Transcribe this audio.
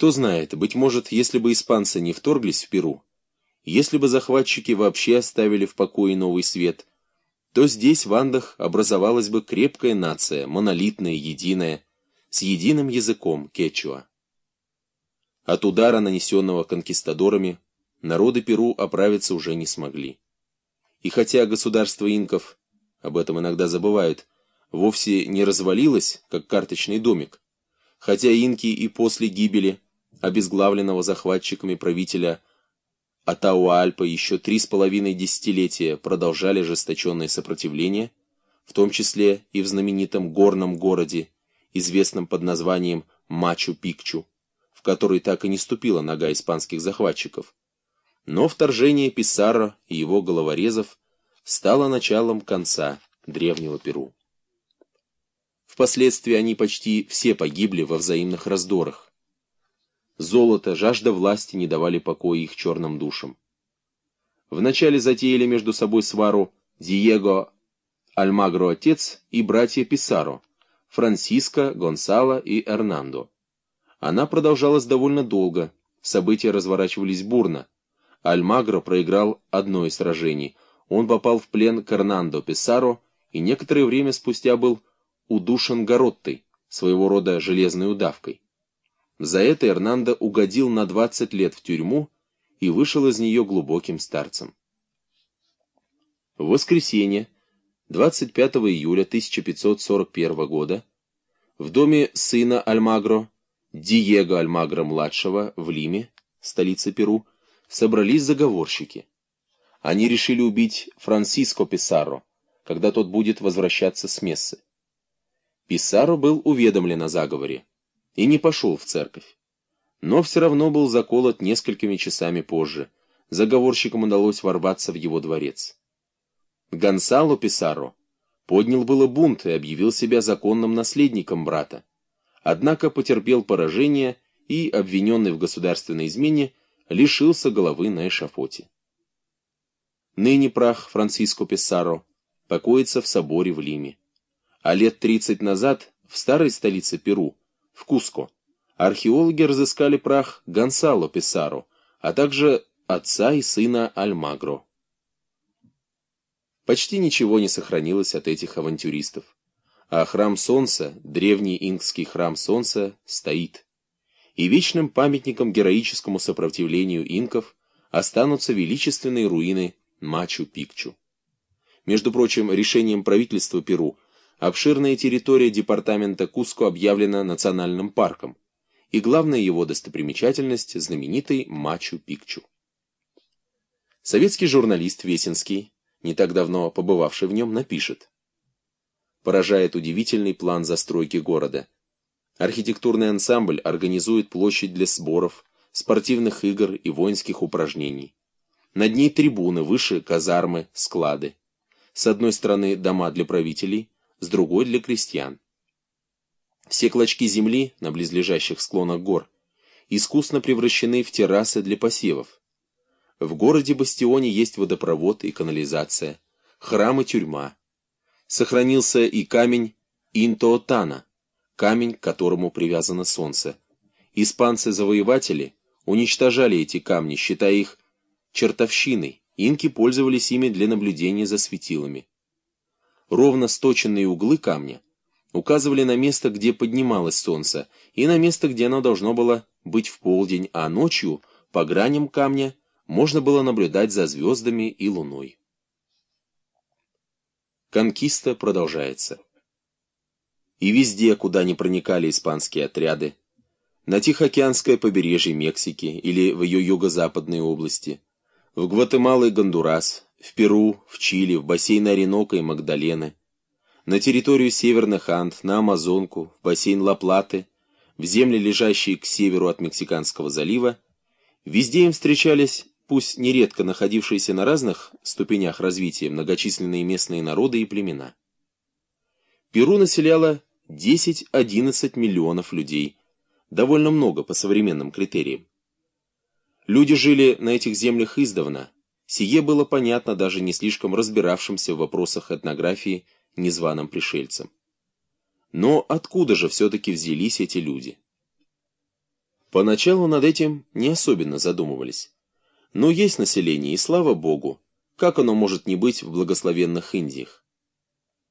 Кто знает, быть может, если бы испанцы не вторглись в Перу, если бы захватчики вообще оставили в покое новый свет, то здесь, в Андах, образовалась бы крепкая нация, монолитная, единая, с единым языком кечуа. От удара, нанесенного конкистадорами, народы Перу оправиться уже не смогли. И хотя государство инков, об этом иногда забывают, вовсе не развалилось, как карточный домик, хотя инки и после гибели обезглавленного захватчиками правителя Атауальпа еще три с половиной десятилетия продолжали ожесточенное сопротивление, в том числе и в знаменитом горном городе, известном под названием Мачу-Пикчу, в который так и не ступила нога испанских захватчиков. Но вторжение Писаро и его головорезов стало началом конца древнего Перу. Впоследствии они почти все погибли во взаимных раздорах. Золото, жажда власти не давали покоя их черным душам. Вначале затеяли между собой свару Диего Альмагро отец и братья Писаро, Франсиско, Гонсало и Эрнандо. Она продолжалась довольно долго, события разворачивались бурно. Альмагро проиграл одно из сражений, он попал в плен к Эрнандо Писаро и некоторое время спустя был удушен Гороттой, своего рода железной удавкой. За это Эрнандо угодил на 20 лет в тюрьму и вышел из нее глубоким старцем. В воскресенье, 25 июля 1541 года, в доме сына Альмагро, Диего Альмагро-младшего в Лиме, столице Перу, собрались заговорщики. Они решили убить Франсиско Писаро, когда тот будет возвращаться с мессы. Писаро был уведомлен о заговоре и не пошел в церковь. Но все равно был заколот несколькими часами позже. Заговорщикам удалось ворваться в его дворец. Гонсало Писаро поднял было бунт и объявил себя законным наследником брата. Однако потерпел поражение и, обвиненный в государственной измене, лишился головы на эшафоте. Ныне прах Франциско Писаро покоится в соборе в Лиме. А лет 30 назад в старой столице Перу в Куско. Археологи разыскали прах Гонсало Писаро, а также отца и сына Альмагро. Почти ничего не сохранилось от этих авантюристов. А храм Солнца, древний инкский храм Солнца, стоит. И вечным памятником героическому сопротивлению инков останутся величественные руины Мачу-Пикчу. Между прочим, решением правительства Перу – Обширная территория департамента Куско объявлена национальным парком, и главная его достопримечательность – знаменитый Мачу-Пикчу. Советский журналист Весенский, не так давно побывавший в нем, напишет. Поражает удивительный план застройки города. Архитектурный ансамбль организует площадь для сборов, спортивных игр и воинских упражнений. Над ней трибуны, выше казармы, склады. С одной стороны дома для правителей, с другой для крестьян. Все клочки земли на близлежащих склонах гор искусно превращены в террасы для посевов. В городе Бастионе есть водопровод и канализация, храм и тюрьма. Сохранился и камень Интоотана, камень, к которому привязано солнце. Испанцы-завоеватели уничтожали эти камни, считая их чертовщиной, инки пользовались ими для наблюдения за светилами ровно сточенные углы камня указывали на место, где поднималось солнце, и на место, где оно должно было быть в полдень, а ночью по граням камня можно было наблюдать за звездами и луной. Конкиста продолжается. И везде, куда не проникали испанские отряды, на Тихоокеанское побережье Мексики или в ее юго-западной области, в Гватемала и Гондурас, в Перу, в Чили, в бассейн Оренока и Магдалены, на территорию северных Анд, на Амазонку, в бассейн Ла-Платы, в земли, лежащие к северу от Мексиканского залива, везде им встречались, пусть нередко находившиеся на разных ступенях развития, многочисленные местные народы и племена. Перу населяло 10-11 миллионов людей, довольно много по современным критериям. Люди жили на этих землях издавна, Сие было понятно даже не слишком разбиравшимся в вопросах этнографии незваным пришельцам. Но откуда же все-таки взялись эти люди? Поначалу над этим не особенно задумывались. Но есть население, и слава богу, как оно может не быть в благословенных Индиях?